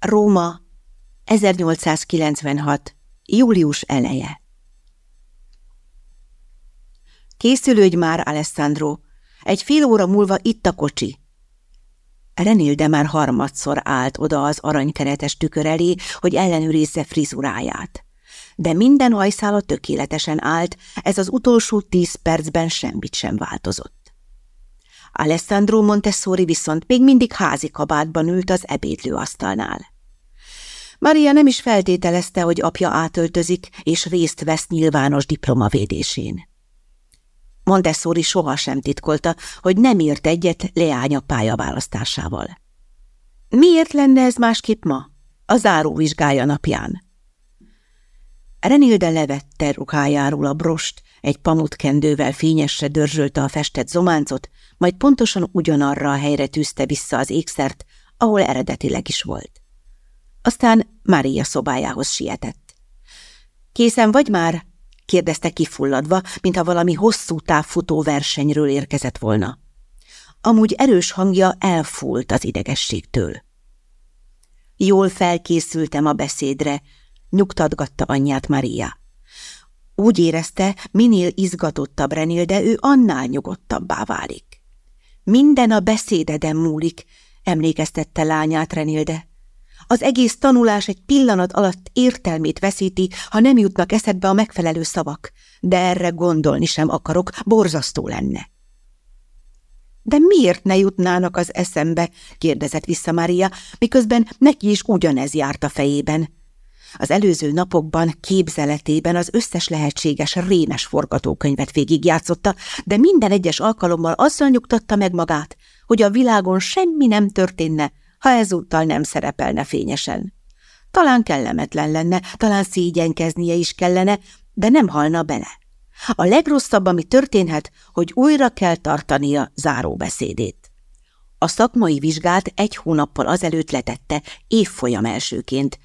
Róma, 1896. Július eleje. Készülődj már, Alessandro. Egy fél óra múlva itt a kocsi. Renilde már harmadszor állt oda az aranykeretes tükör elé, hogy ellenőrizze frizuráját. De minden hajszála tökéletesen állt, ez az utolsó tíz percben semmit sem változott. Alessandro Montessori viszont még mindig házi kabátban ült az ebédlőasztalnál. Maria nem is feltételezte, hogy apja átöltözik, és részt vesz nyilvános diplomavédésén. Montessori sohasem titkolta, hogy nem írt egyet leánya pályaválasztásával. Miért lenne ez másképp ma, a záróvizsgája napján? Renilde levette ruhájáról a brost, egy pamutkendővel fényesre dörzsölte a festett zománcot, majd pontosan ugyanarra a helyre tűzte vissza az ékszert, ahol eredetileg is volt. Aztán Mária szobájához sietett. Készen vagy már? kérdezte kifulladva, mintha valami hosszú távfutó versenyről érkezett volna. Amúgy erős hangja elfúlt az idegességtől. Jól felkészültem a beszédre, nyugtatgatta anyját Maria. Úgy érezte, minél izgatottabb Renél, ő annál nyugodtabbá válik. Minden a beszédeden múlik, emlékeztette lányát Renilde. Az egész tanulás egy pillanat alatt értelmét veszíti, ha nem jutnak eszedbe a megfelelő szavak, de erre gondolni sem akarok, borzasztó lenne. De miért ne jutnának az eszembe? kérdezett vissza Mária, miközben neki is ugyanez járt a fejében. Az előző napokban képzeletében az összes lehetséges rémes forgatókönyvet végigjátszotta, de minden egyes alkalommal azzal nyugtatta meg magát, hogy a világon semmi nem történne, ha ezúttal nem szerepelne fényesen. Talán kellemetlen lenne, talán szégyenkeznie is kellene, de nem halna bele. A legrosszabb, ami történhet, hogy újra kell tartania záróbeszédét. A szakmai vizsgát egy hónappal azelőtt letette, évfolyam elsőként.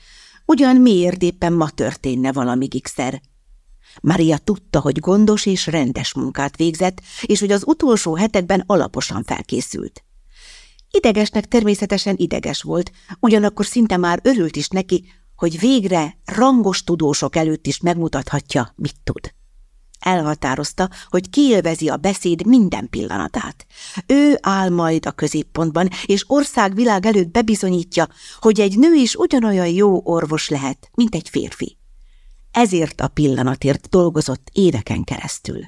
Ugyan miért éppen ma történne valami gigszer? Maria tudta, hogy gondos és rendes munkát végzett, és hogy az utolsó hetekben alaposan felkészült. Idegesnek természetesen ideges volt, ugyanakkor szinte már örült is neki, hogy végre rangos tudósok előtt is megmutathatja, mit tud. Elhatározta, hogy kiélvezi a beszéd minden pillanatát. Ő áll majd a középpontban, és országvilág előtt bebizonyítja, hogy egy nő is ugyanolyan jó orvos lehet, mint egy férfi. Ezért a pillanatért dolgozott éveken keresztül.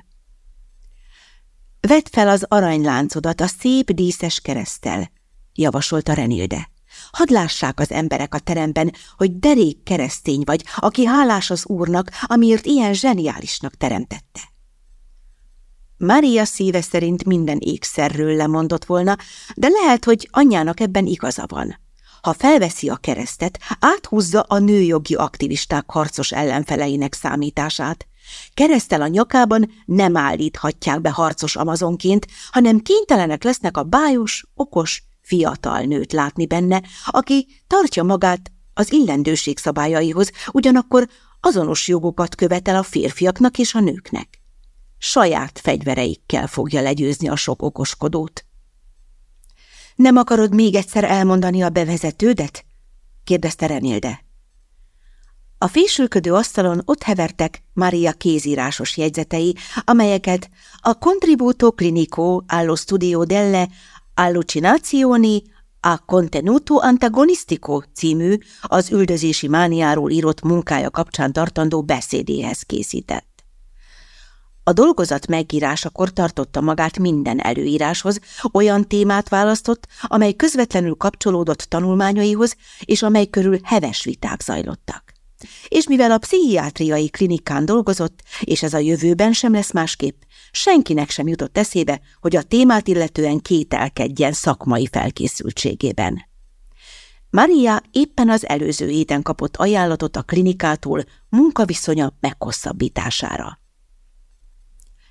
Vedd fel az aranyláncodat a szép díszes keresztel, javasolta Renilde. Hadd lássák az emberek a teremben, hogy derék keresztény vagy, aki hálás az úrnak, amiért ilyen zseniálisnak teremtette. Mária szíve szerint minden ékszerről lemondott volna, de lehet, hogy anyjának ebben igaza van. Ha felveszi a keresztet, áthúzza a nőjogi aktivisták harcos ellenfeleinek számítását. Keresztel a nyakában nem állíthatják be harcos amazonként, hanem kénytelenek lesznek a bájos, okos, fiatal nőt látni benne, aki tartja magát az illendőség szabályaihoz, ugyanakkor azonos jogokat követel a férfiaknak és a nőknek. Saját fegyvereikkel fogja legyőzni a sok okoskodót. Nem akarod még egyszer elmondani a bevezetődet? kérdezte Renilde. A fésülködő asztalon ott hevertek Maria kézírásos jegyzetei, amelyeket a Contributo Clinico allo Studio delle Allucinazioni a contenuto antagonistico című az üldözési mániáról írott munkája kapcsán tartandó beszédéhez készített. A dolgozat megírásakor tartotta magát minden előíráshoz, olyan témát választott, amely közvetlenül kapcsolódott tanulmányaihoz, és amely körül heves viták zajlottak. És mivel a pszichiátriai klinikán dolgozott, és ez a jövőben sem lesz másképp, senkinek sem jutott eszébe, hogy a témát illetően kételkedjen szakmai felkészültségében. Maria éppen az előző héten kapott ajánlatot a klinikától munkaviszonya meghosszabbítására.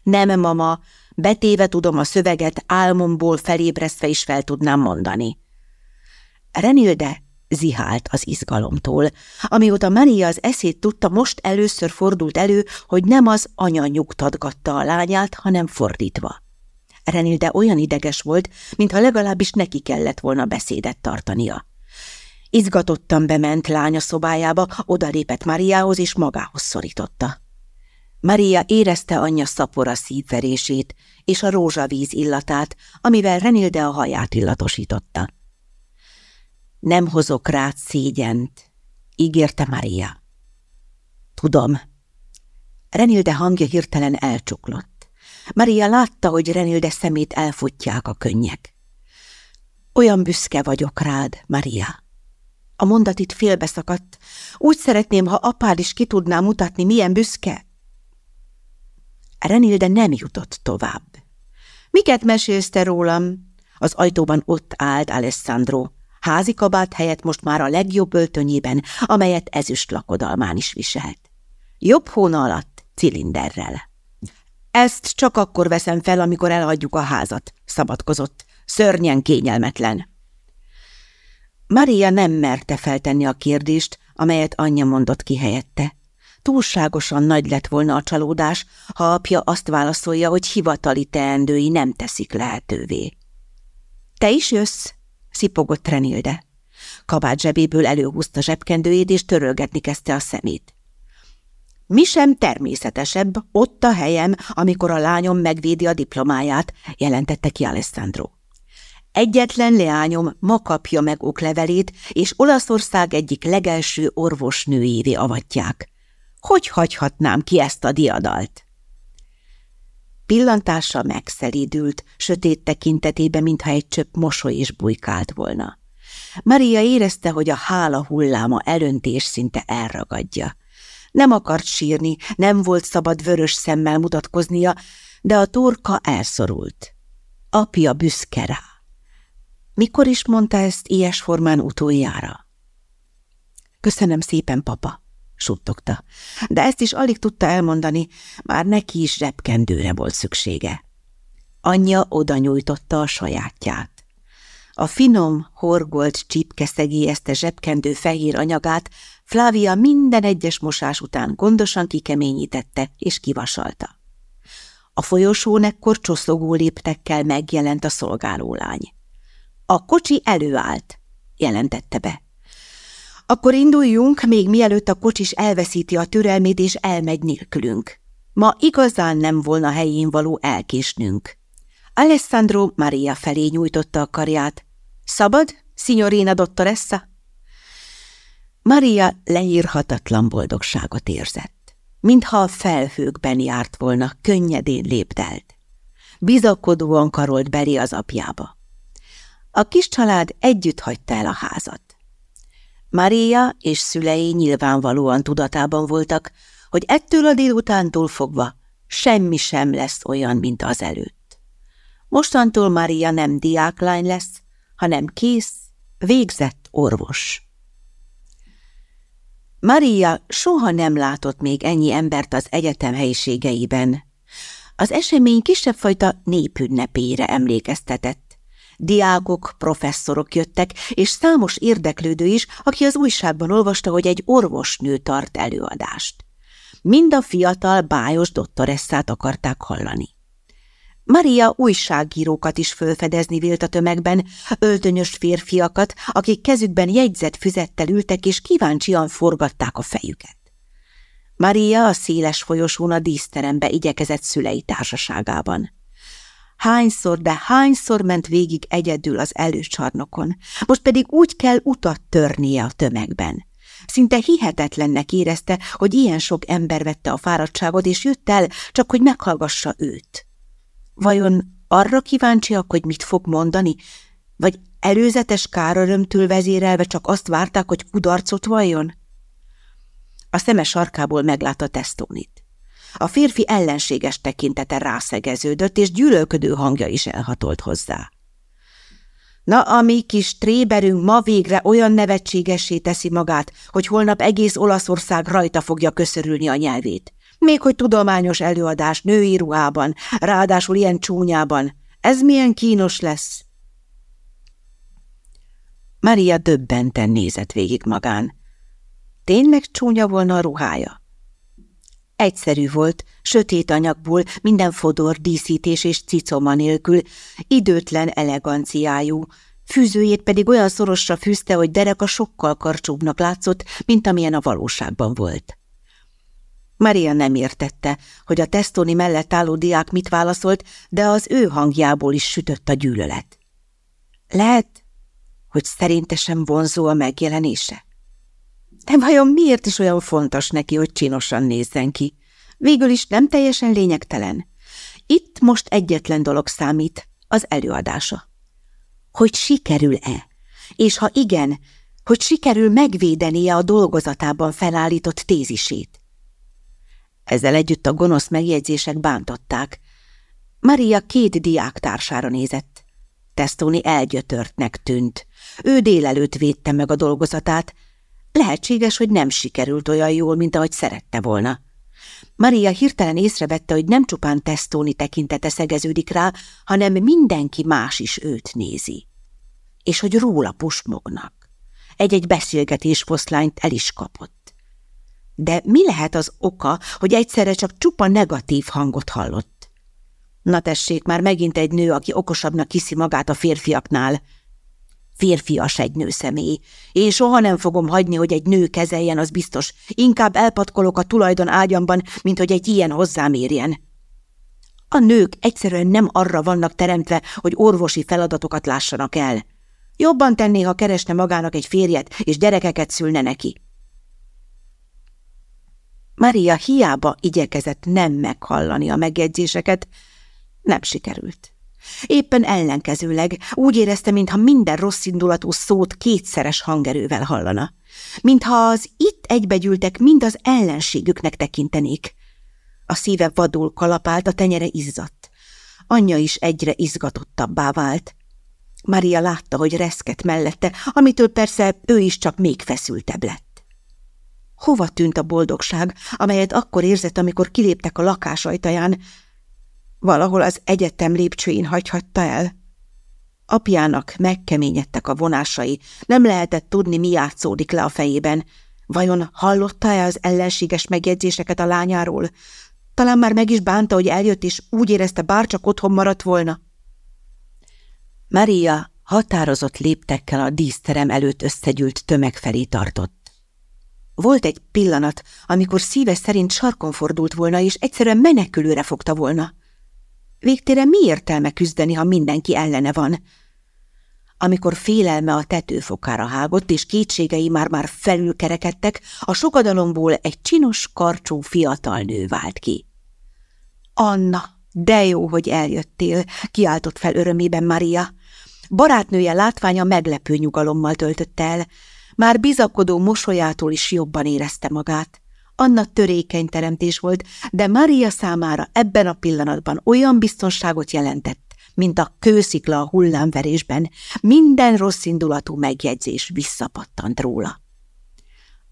Nem, mama, betéve tudom a szöveget, álmomból felébresztve is fel tudnám mondani. Renilde zihált az izgalomtól. Amióta Maria az eszét tudta, most először fordult elő, hogy nem az anya nyugtatgatta a lányát, hanem fordítva. Renilde olyan ideges volt, mintha legalábbis neki kellett volna beszédet tartania. Izgatottan bement lánya szobájába, odalépett Mariához és magához szorította. Maria érezte anyja szapora szívverését és a rózsavíz illatát, amivel Renilde a haját illatosította. Nem hozok rád szégyent, ígérte Maria. Tudom. Renilde hangja hirtelen elcsuklott. Maria látta, hogy Renilde szemét elfutják a könnyek. Olyan büszke vagyok rád, Maria. A mondat itt félbeszakadt. Úgy szeretném, ha apád is ki tudná mutatni, milyen büszke. Renilde nem jutott tovább. Miket mesélsz te rólam? Az ajtóban ott állt Alessandro. Házi kabát helyett most már a legjobb öltönyében, amelyet ezüst lakodalmán is viselt. Jobb hóna alatt, cilinderrel. Ezt csak akkor veszem fel, amikor elhagyjuk a házat, szabadkozott. Szörnyen kényelmetlen. Maria nem merte feltenni a kérdést, amelyet anyja mondott ki helyette. Túlságosan nagy lett volna a csalódás, ha apja azt válaszolja, hogy hivatali teendői nem teszik lehetővé. – Te is jössz? – szipogott Renilde. Kabát zsebéből előhúzta zsebkendőjét, és törölgetni kezdte a szemét. Mi sem természetesebb, ott a helyem, amikor a lányom megvédi a diplomáját, jelentette ki Alessandro. Egyetlen leányom ma kapja meg oklevelét, és Olaszország egyik legelső orvosnőjévé avatják. Hogy hagyhatnám ki ezt a diadalt? Pillantása megszelídült, sötét tekintetébe, mintha egy csöpp mosoly is bujkált volna. Maria érezte, hogy a hála hulláma elöntés szinte elragadja. Nem akart sírni, nem volt szabad vörös szemmel mutatkoznia, de a torka elszorult. Apja büszke rá. Mikor is mondta ezt ilyes formán utoljára? Köszönöm szépen, papa, suttogta, de ezt is alig tudta elmondani, már neki is repkendőre volt szüksége. Anyja oda nyújtotta a sajátját. A finom, horgolt csípke szegélyezte zsebkendő fehér anyagát Flávia minden egyes mosás után gondosan kikeményítette és kivasalta. A folyosón ekkor csoszogó léptekkel megjelent a szolgálólány. A kocsi előállt, jelentette be. Akkor induljunk, még mielőtt a kocsis elveszíti a türelmét és elmegy nélkülünk. Ma igazán nem volna helyén való elkésnünk. Alessandro Maria felé nyújtotta a karját. Szabad, signorina dottoressa? Maria leírhatatlan boldogságot érzett, mintha a felhőkben járt volna, könnyedén léptelt. Bizakodóan karolt belé az apjába. A kis család együtt hagyta el a házat. Maria és szülei nyilvánvalóan tudatában voltak, hogy ettől a délutántól fogva semmi sem lesz olyan, mint az előtt. Mostantól Maria nem diáklány lesz, hanem kész, végzett orvos. Maria soha nem látott még ennyi embert az egyetem helyiségeiben. Az esemény kisebb fajta népünnepére emlékeztetett. Diákok, professzorok jöttek, és számos érdeklődő is, aki az újságban olvasta, hogy egy orvosnő tart előadást. Mind a fiatal, bájos dottoresszát akarták hallani. Maria újságírókat is fölfedezni vélt a tömegben, öltönyös férfiakat, akik kezükben jegyzett füzettel ültek és kíváncsian forgatták a fejüket. Maria a széles folyosón a díszterembe igyekezett szülei társaságában. Hányszor, de hányszor ment végig egyedül az előcsarnokon, most pedig úgy kell utat törnie a tömegben. Szinte hihetetlennek érezte, hogy ilyen sok ember vette a fáradtságot, és jött el, csak hogy meghallgassa őt. Vajon arra kíváncsiak, hogy mit fog mondani, vagy előzetes kárörömtől vezérelve csak azt várták, hogy kudarcot valljon? A szeme sarkából meglátta Testónit. A férfi ellenséges tekintete rászegeződött, és gyűlölködő hangja is elhatolt hozzá. Na, a mi kis tréberünk ma végre olyan nevetségessé teszi magát, hogy holnap egész Olaszország rajta fogja köszörülni a nyelvét. Még hogy tudományos előadás női ruhában, ráadásul ilyen csúnyában. Ez milyen kínos lesz? Maria döbbenten nézett végig magán. Tényleg csúnya volna a ruhája? Egyszerű volt, sötét anyagból, minden fodor, díszítés és cicoma nélkül, időtlen eleganciájú, Fűzőjét pedig olyan szorosra fűzte, hogy dereka sokkal karcsúbbnak látszott, mint amilyen a valóságban volt. Maria nem értette, hogy a tesztoni mellett álló diák mit válaszolt, de az ő hangjából is sütött a gyűlölet. Lehet, hogy szerintesen vonzó a megjelenése? De vajon miért is olyan fontos neki, hogy csinosan nézzen ki? Végül is nem teljesen lényegtelen. Itt most egyetlen dolog számít, az előadása. Hogy sikerül-e? És ha igen, hogy sikerül megvédenie a dolgozatában felállított tézisét. Ezzel együtt a gonosz megjegyzések bántották. Maria két diák társára nézett. Testoni elgyötörtnek tűnt. Ő délelőtt védte meg a dolgozatát. Lehetséges, hogy nem sikerült olyan jól, mint ahogy szerette volna. Maria hirtelen észrevette, hogy nem csupán Testoni tekintete szegeződik rá, hanem mindenki más is őt nézi. És hogy róla pusmognak. Egy-egy beszélgetés foszlányt el is kapott. De mi lehet az oka, hogy egyszerre csak csupa negatív hangot hallott? Na tessék, már megint egy nő, aki okosabbnak hiszi magát a férfiaknál, Férfias egy nő személy. Én soha nem fogom hagyni, hogy egy nő kezeljen, az biztos. Inkább elpatkolok a tulajdon ágyamban, mint hogy egy ilyen hozzám érjen. A nők egyszerűen nem arra vannak teremtve, hogy orvosi feladatokat lássanak el. Jobban tenné, ha keresne magának egy férjet, és gyerekeket szülne neki. Maria hiába igyekezett nem meghallani a megjegyzéseket, nem sikerült. Éppen ellenkezőleg úgy érezte, mintha minden rosszindulatú szót kétszeres hangerővel hallana. Mintha az itt egybegyűltek mind az ellenségüknek tekintenék. A szíve vadul kalapált, a tenyere izzadt. Anyja is egyre izgatottabbá vált. Maria látta, hogy reszket mellette, amitől persze ő is csak még feszültebb lett. Hova tűnt a boldogság, amelyet akkor érzett, amikor kiléptek a lakás ajtaján, valahol az egyetem lépcsőin hagyhatta el. Apjának megkeményedtek a vonásai, nem lehetett tudni, mi játszódik le a fejében. Vajon hallotta-e az ellenséges megjegyzéseket a lányáról? Talán már meg is bánta, hogy eljött, és úgy érezte, bárcsak otthon maradt volna. Maria határozott léptekkel a díszterem előtt összegyűlt tömeg felé tartott. Volt egy pillanat, amikor szíve szerint sarkon fordult volna, és egyszerűen menekülőre fogta volna. Végtére mi értelme küzdeni, ha mindenki ellene van? Amikor félelme a tetőfokára hágott, és kétségei már-már felülkerekedtek, a sokadalomból egy csinos, karcsú fiatal nő vált ki. Anna, de jó, hogy eljöttél, kiáltott fel örömében Maria. Barátnője látványa meglepő nyugalommal töltött el, már bizakodó mosolyától is jobban érezte magát. Anna törékeny teremtés volt, de Maria számára ebben a pillanatban olyan biztonságot jelentett, mint a kőszikla a hullámverésben, minden rosszindulatú megjegyzés visszapattant róla.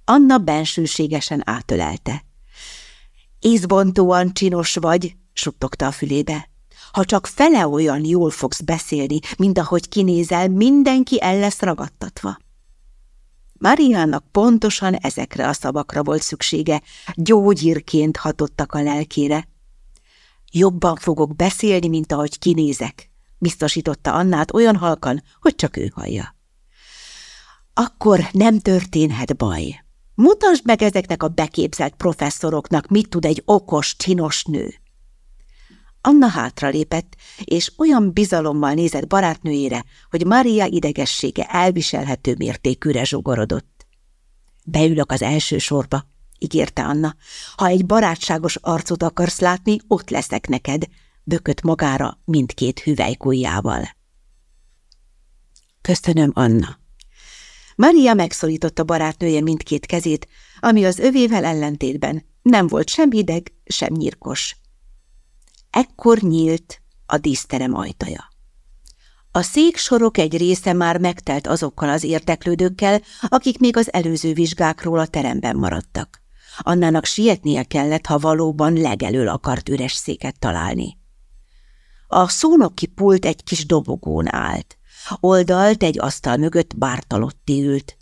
Anna bensőségesen átölelte. Ízbontóan csinos vagy, suttogta a fülébe. Ha csak fele olyan jól fogsz beszélni, mint ahogy kinézel, mindenki el lesz ragadtatva. Mariának pontosan ezekre a szavakra volt szüksége, gyógyírként hatottak a lelkére. Jobban fogok beszélni, mint ahogy kinézek, biztosította Annát olyan halkan, hogy csak ő hallja. Akkor nem történhet baj. Mutasd meg ezeknek a beképzelt professzoroknak, mit tud egy okos, csinos nő. Anna hátralépett, és olyan bizalommal nézett barátnőjére, hogy Maria idegessége elviselhető mértékűre zsugorodott. Beülök az első sorba, ígérte Anna. Ha egy barátságos arcot akarsz látni, ott leszek neked, bökött magára mindkét hüvelykujjával. Köszönöm, Anna. Maria megszorította barátnője mindkét kezét, ami az övével ellentétben nem volt sem hideg, sem nyírkos. Ekkor nyílt a díszterem ajtaja. A széksorok egy része már megtelt azokkal az érteklődőkkel, akik még az előző vizsgákról a teremben maradtak. Annának sietnie kellett, ha valóban legelől akart üres széket találni. A szónoki pult egy kis dobogón állt. Oldalt egy asztal mögött Bártalotti ült.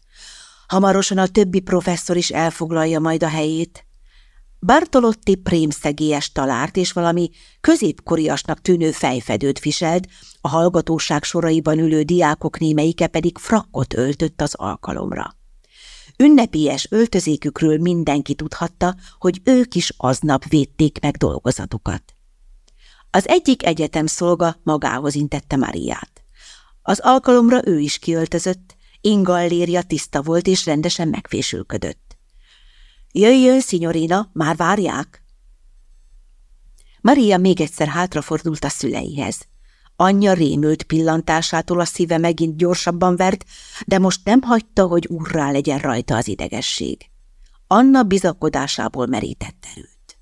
Hamarosan a többi professzor is elfoglalja majd a helyét. Bartolotti prémszegélyes talárt és valami középkoriasnak tűnő fejfedőt viselt, a hallgatóság soraiban ülő diákok némelyike pedig frakkot öltött az alkalomra. Ünnepélyes öltözékükről mindenki tudhatta, hogy ők is aznap védték meg dolgozatukat. Az egyik egyetem szolga magához intette Mariát. Az alkalomra ő is kiöltözött, ingallérja tiszta volt és rendesen megfésülködött. Jöjjön, szinyorina, már várják? Maria még egyszer hátrafordult a szüleihez. Anyja rémült pillantásától a szíve megint gyorsabban vert, de most nem hagyta, hogy urrá legyen rajta az idegesség. Anna bizakodásából merített erőt.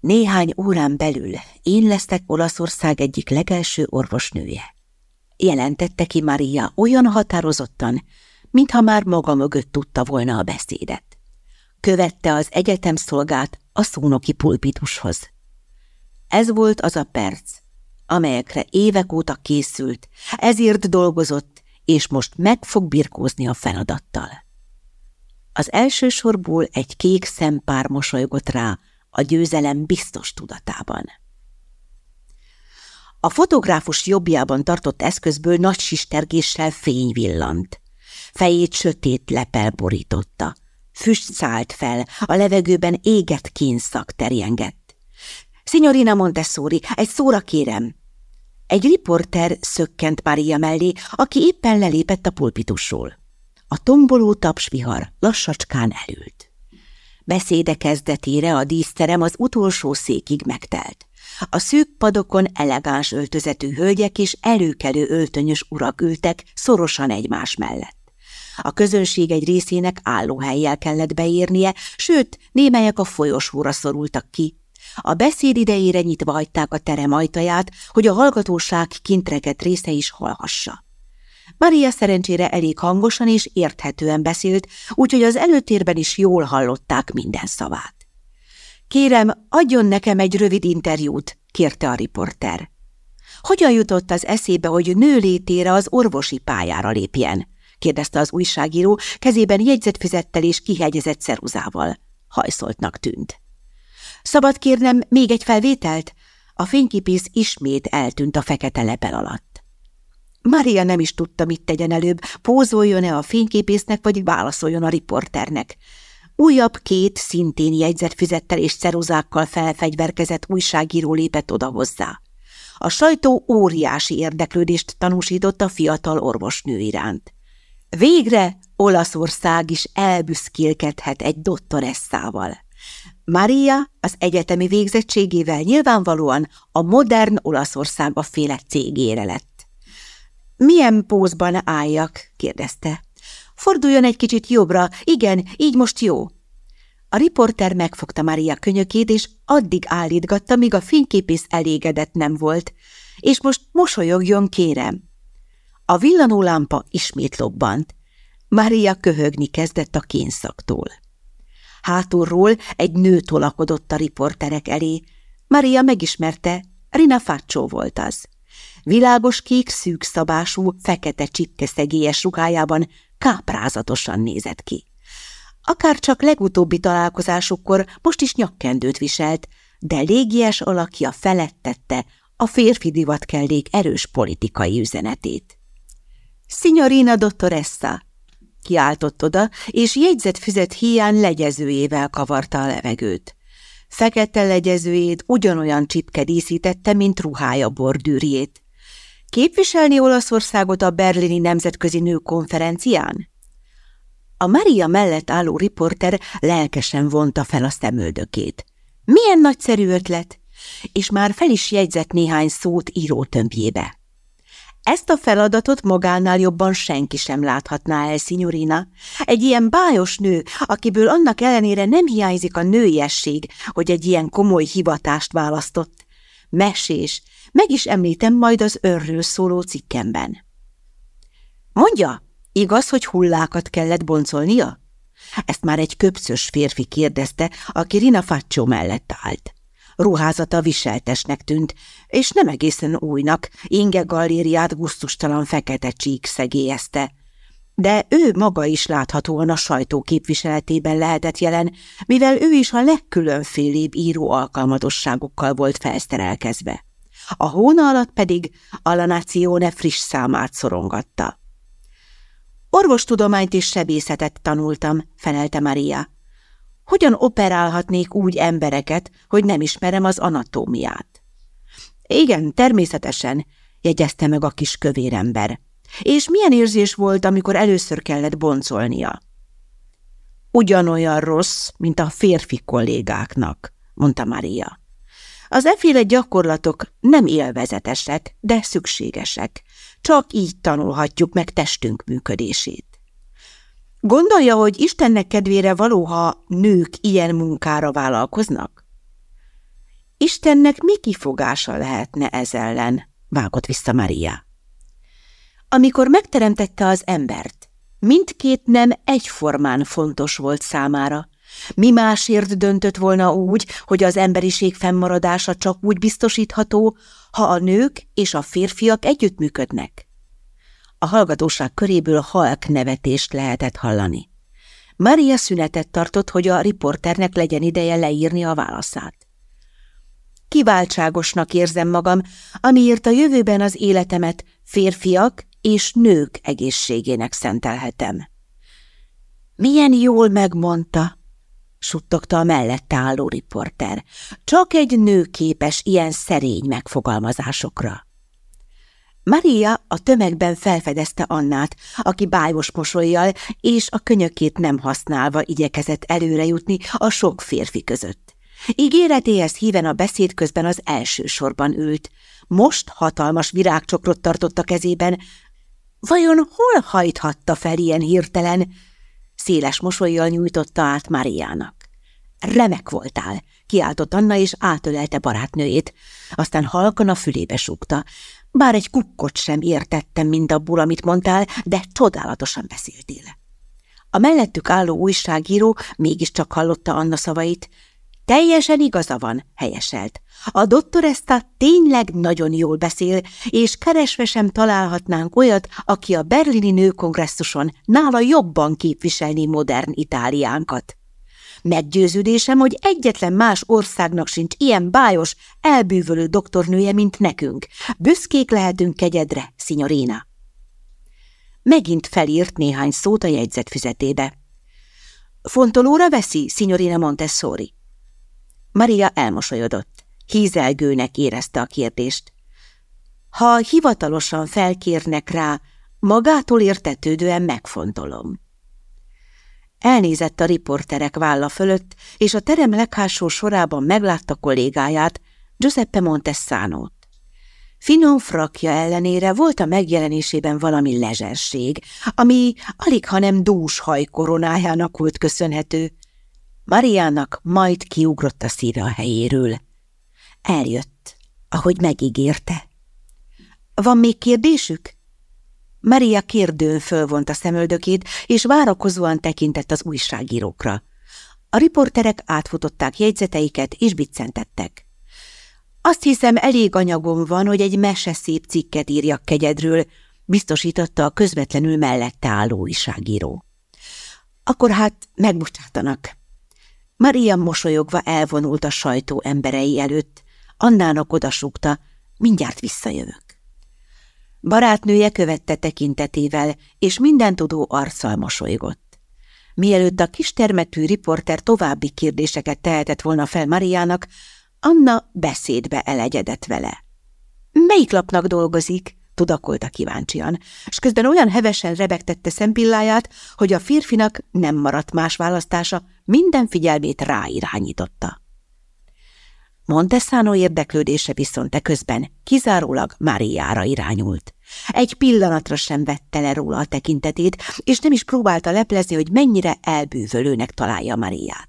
Néhány órán belül én leszek Olaszország egyik legelső orvosnője. Jelentette ki Maria olyan határozottan, mintha már maga mögött tudta volna a beszédet. Követte az egyetem szolgát a szónoki pulpitushoz. Ez volt az a perc, amelyekre évek óta készült, ezért dolgozott, és most meg fog birkózni a feladattal. Az első sorból egy kék szempár mosolygott rá a győzelem biztos tudatában. A fotográfus jobbjában tartott eszközből nagy sistergéssel fény villant. Fejét sötét lepel borította. Füst szállt fel, a levegőben égett kínszak terjengett. Signorina Montessori, egy szóra kérem! Egy riporter szökkent Mária mellé, aki éppen lelépett a pulpitusról. A tomboló tapsvihar lassacskán elült. Beszéde kezdetére a díszterem az utolsó székig megtelt. A szűk padokon elegáns öltözetű hölgyek és előkelő öltönyös urak ültek szorosan egymás mellett. A közönség egy részének állóhelyjel kellett beérnie, sőt, némelyek a folyosóra szorultak ki. A beszéd idejére nyitva hagyták a terem ajtaját, hogy a hallgatóság kintreget része is hallhassa. Maria szerencsére elég hangosan és érthetően beszélt, úgyhogy az előtérben is jól hallották minden szavát. Kérem, adjon nekem egy rövid interjút, kérte a riporter. Hogyan jutott az eszébe, hogy nő létére az orvosi pályára lépjen? Kérdezte az újságíró, kezében jegyzetfüzettel és kihegyezett ceruzával. Hajszoltnak tűnt. Szabad kérnem még egy felvételt? A fényképész ismét eltűnt a fekete lepel alatt. Maria nem is tudta, mit tegyen előbb, pózoljon-e a fényképésznek, vagy válaszoljon a riporternek. Újabb két szintén jegyzetfüzettel és ceruzákkal felfegyverkezett újságíró lépett oda hozzá. A sajtó óriási érdeklődést tanúsított a fiatal orvosnő iránt. Végre Olaszország is elbüszkélkedhet egy doktoresszával. Maria az egyetemi végzettségével nyilvánvalóan a modern Olaszország a féle cégére lett. Milyen pózban álljak? kérdezte. Forduljon egy kicsit jobbra, igen, így most jó. A riporter megfogta Maria könyökét, és addig állítgatta, míg a fényképész elégedett nem volt. És most mosolyogjon, kérem. A villanólámpa ismét lobbant. Maria köhögni kezdett a kénszaktól. Hátulról egy nő tolakodott a riporterek elé. Maria megismerte, Rina Faccio volt az. Világos kék szűk szabású, fekete csipkeszegélyes ruhájában káprázatosan nézett ki. Akár csak legutóbbi találkozásukkor most is nyakkendőt viselt, de légies alakja felettette a férfi divatkellék erős politikai üzenetét. Signorina dottoressa, kiáltott oda, és jegyzetfüzet hiány legyezőjével kavarta a levegőt. Fekete legyezőjét ugyanolyan csipke díszítette, mint ruhája bordűrjét. Képviselni Olaszországot a berlini nemzetközi nőkonferencián? A Maria mellett álló riporter lelkesen vonta fel a szemöldökét. Milyen nagyszerű ötlet! És már fel is jegyzett néhány szót írótömbjébe. Ezt a feladatot magánál jobban senki sem láthatná el, szinyorina. Egy ilyen bájos nő, akiből annak ellenére nem hiányzik a nőiesség, hogy egy ilyen komoly hivatást választott. Mesés, meg is említem majd az örről szóló cikkemben. Mondja, igaz, hogy hullákat kellett boncolnia? Ezt már egy köpcös férfi kérdezte, aki Rina Faccio mellett állt. Ruházata viseltesnek tűnt, és nem egészen újnak, inge galériát guztustalan fekete csík szegélyezte. de ő maga is láthatóan a sajtó képviseletében lehetett jelen, mivel ő is a legkülönfélébb író alkalmadosságokkal volt felszerelkezve. A hóna alatt pedig a Nazione friss számát szorongatta. Orvostudományt és sebészetet tanultam, felelte Maria. Hogyan operálhatnék úgy embereket, hogy nem ismerem az anatómiát? Igen, természetesen, jegyezte meg a kis kövérember. És milyen érzés volt, amikor először kellett boncolnia? Ugyanolyan rossz, mint a férfi kollégáknak, mondta Maria. Az eféle gyakorlatok nem élvezetesek, de szükségesek. Csak így tanulhatjuk meg testünk működését. Gondolja, hogy Istennek kedvére való, ha nők ilyen munkára vállalkoznak? Istennek mi kifogása lehetne ez ellen? vágott vissza Maria. Amikor megteremtette az embert, mindkét nem egyformán fontos volt számára. Mi másért döntött volna úgy, hogy az emberiség fennmaradása csak úgy biztosítható, ha a nők és a férfiak együttműködnek? A hallgatóság köréből halk nevetést lehetett hallani. Maria szünetet tartott, hogy a riporternek legyen ideje leírni a válaszát. Kiváltságosnak érzem magam, amiért a jövőben az életemet férfiak és nők egészségének szentelhetem. Milyen jól megmondta, suttogta a mellette álló riporter. Csak egy nő képes ilyen szerény megfogalmazásokra. Maria a tömegben felfedezte Annát, aki bájos mosolyjal és a könyökét nem használva igyekezett előre jutni a sok férfi között. Ígéretéhez híven a beszéd közben az első sorban ült. Most hatalmas virágcsokrot tartott a kezében. Vajon hol hajthatta fel ilyen hirtelen? Széles mosolyjal nyújtotta át Mariának. Remek voltál, kiáltott Anna, és átölelte barátnőjét. Aztán halkan a fülébe súgta. Bár egy kukkot sem értettem mindabból, amit mondtál, de csodálatosan beszéltél. A mellettük álló újságíró mégiscsak hallotta Anna szavait. Teljesen igaza van, helyeselt. A doktoresta tényleg nagyon jól beszél, és keresve sem találhatnánk olyat, aki a berlini nőkongresszuson nála jobban képviselni modern Itáliánkat. Meggyőződésem, hogy egyetlen más országnak sincs ilyen bájos, elbűvölő doktornője, mint nekünk. Büszkék lehetünk kegyedre, szinyoréna. Megint felírt néhány szót a jegyzetfüzetébe. Fontolóra veszi, szinyoréna Montessori? Maria elmosolyodott. Hízelgőnek érezte a kérdést. Ha hivatalosan felkérnek rá, magától értetődően megfontolom. Elnézett a riporterek válla fölött, és a terem leghásó sorában meglátta kollégáját, Giuseppe Montessanót. Finom frakja ellenére volt a megjelenésében valami lezserség, ami alig, hanem dús hajkoronájának volt köszönhető. Mariának majd kiugrott a szíve a helyéről. Eljött, ahogy megígérte. Van még kérdésük? Maria kérdőn fölvonta szemöldökét, és várakozóan tekintett az újságírókra. A riporterek átfutották jegyzeteiket, és biccentettek. Azt hiszem, elég anyagom van, hogy egy meseszép cikket írjak kegyedről, biztosította a közvetlenül mellette álló újságíró. Akkor hát megbocsátanak. Maria mosolyogva elvonult a sajtó emberei előtt, Annának odasúgta, mindjárt visszajövök. Barátnője követte tekintetével, és mindentudó arccal mosolygott. Mielőtt a kistermetű riporter további kérdéseket tehetett volna fel Mariának, Anna beszédbe elegyedett vele. Melyik lapnak dolgozik? tudakolta kíváncsian, és közben olyan hevesen rebegtette szempilláját, hogy a férfinak nem maradt más választása, minden figyelmét ráirányította. Montessano érdeklődése viszont e közben kizárólag Máriára irányult. Egy pillanatra sem vette le róla a tekintetét, és nem is próbálta leplezni, hogy mennyire elbűvölőnek találja Mariát.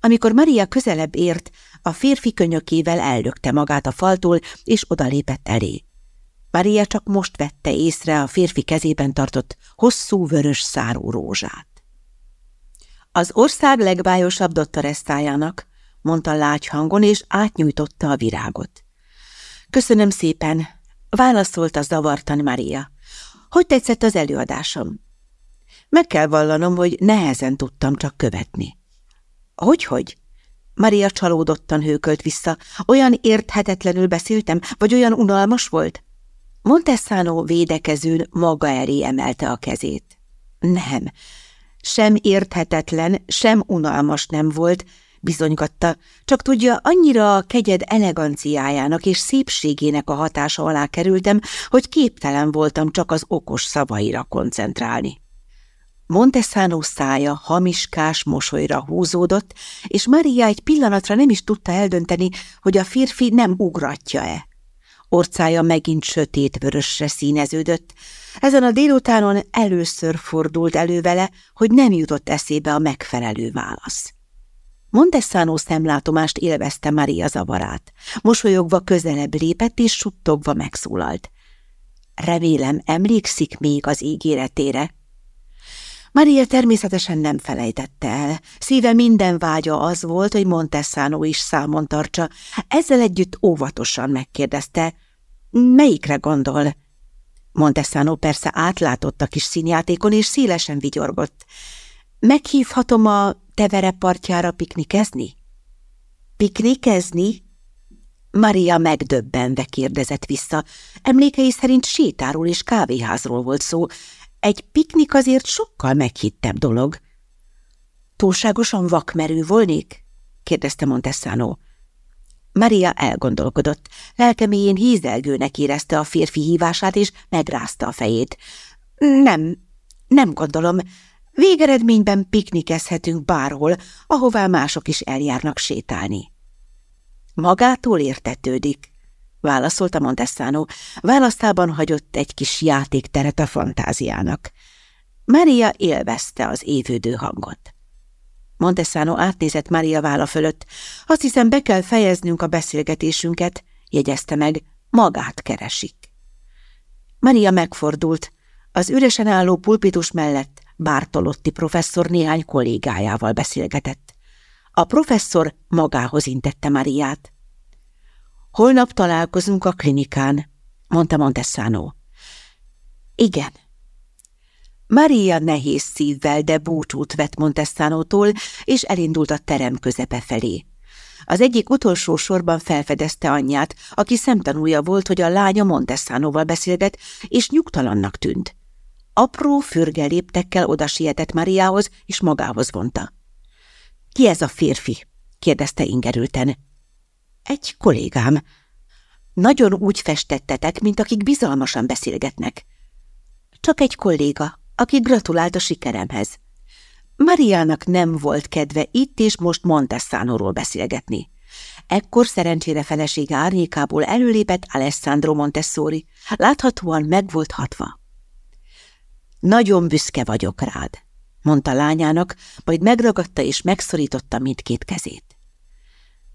Amikor Maria közelebb ért, a férfi könyökével ellökte magát a faltól, és odalépett elé. Maria csak most vette észre a férfi kezében tartott hosszú vörös szárú rózsát. Az ország legbájosabb dottoresztájának, mondta lágy hangon, és átnyújtotta a virágot. Köszönöm szépen, válaszolta zavartan Maria. Hogy tetszett az előadásom? Meg kell vallanom, hogy nehezen tudtam csak követni. Hogy-hogy? Maria csalódottan hőkölt vissza. Olyan érthetetlenül beszéltem, vagy olyan unalmas volt? Montessano védekezőn maga elé emelte a kezét. Nem, sem érthetetlen, sem unalmas nem volt, bizonygatta, csak tudja, annyira a kegyed eleganciájának és szépségének a hatása alá kerültem, hogy képtelen voltam csak az okos szavaira koncentrálni. Montessano szája hamiskás mosolyra húzódott, és Maria egy pillanatra nem is tudta eldönteni, hogy a férfi nem ugratja-e. Orcája megint sötét-vörösre színeződött. Ezen a délutánon először fordult elő vele, hogy nem jutott eszébe a megfelelő válasz. Montessano szemlátomást élvezte Maria zavarát. Mosolyogva közelebb lépett és suttogva megszólalt. Remélem, emlékszik még az ígéretére. Maria természetesen nem felejtette el. Szíve minden vágya az volt, hogy Montessano is számon tartsa. Ezzel együtt óvatosan megkérdezte, melyikre gondol? Montessano persze átlátott a kis színjátékon, és szélesen vigyorgott. Meghívhatom a tevere partjára piknikezni? Piknikezni? Maria megdöbbenve kérdezett vissza. Emlékei szerint sétáról és kávéházról volt szó. Egy piknik azért sokkal meghittebb dolog. Túlságosan vakmerő volnék? kérdezte Montessano. Maria elgondolkodott. Lelkeméjén hízelgőnek érezte a férfi hívását, és megrázta a fejét. Nem, nem gondolom. Végeredményben piknikezhetünk bárhol, ahová mások is eljárnak sétálni. Magától értetődik, válaszolta Montessano. Választában hagyott egy kis játékteret a fantáziának. Maria élvezte az évődő hangot. Montessano átnézett Maria válla fölött. Azt hiszem, be kell fejeznünk a beszélgetésünket, jegyezte meg, magát keresik. Maria megfordult. Az üresen álló pulpitus mellett Bártolotti professzor néhány kollégájával beszélgetett. A professzor magához intette Mariát. Holnap találkozunk a klinikán, mondta Montessano. Igen. Maria nehéz szívvel, de búcsút vett Montessanótól, és elindult a terem közepe felé. Az egyik utolsó sorban felfedezte anyját, aki szemtanúja volt, hogy a lánya Montessanóval beszélget, és nyugtalannak tűnt. Apró, fürge léptekkel oda sietett Mariához, és magához vonta. – Ki ez a férfi? – kérdezte ingerülten. – Egy kollégám. Nagyon úgy festettetek, mint akik bizalmasan beszélgetnek. – Csak egy kolléga, aki gratulált a sikeremhez. Mariának nem volt kedve itt és most Montessanóról beszélgetni. Ekkor szerencsére felesége árnyékából előlépett Alessandro Montessori, láthatóan meg volt hatva. Nagyon büszke vagyok rád, mondta lányának, majd megragadta és megszorította mindkét kezét.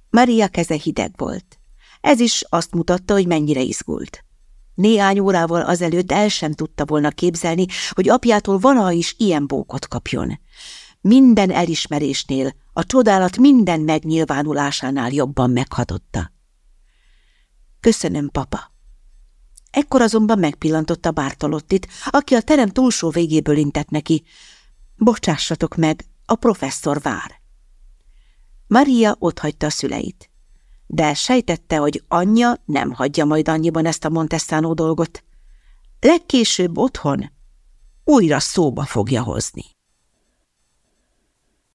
Maria keze hideg volt. Ez is azt mutatta, hogy mennyire izgult. Néhány órával azelőtt el sem tudta volna képzelni, hogy apjától valaha is ilyen bókot kapjon. Minden elismerésnél, a csodálat minden megnyilvánulásánál jobban meghatotta. Köszönöm, papa. Ekkor azonban megpillantotta Bártalottit, aki a terem túlsó végéből intett neki. Bocsássatok meg, a professzor vár. Maria otthagyta a szüleit de sejtette, hogy anyja nem hagyja majd annyiban ezt a Montessano dolgot. Legkésőbb otthon újra szóba fogja hozni.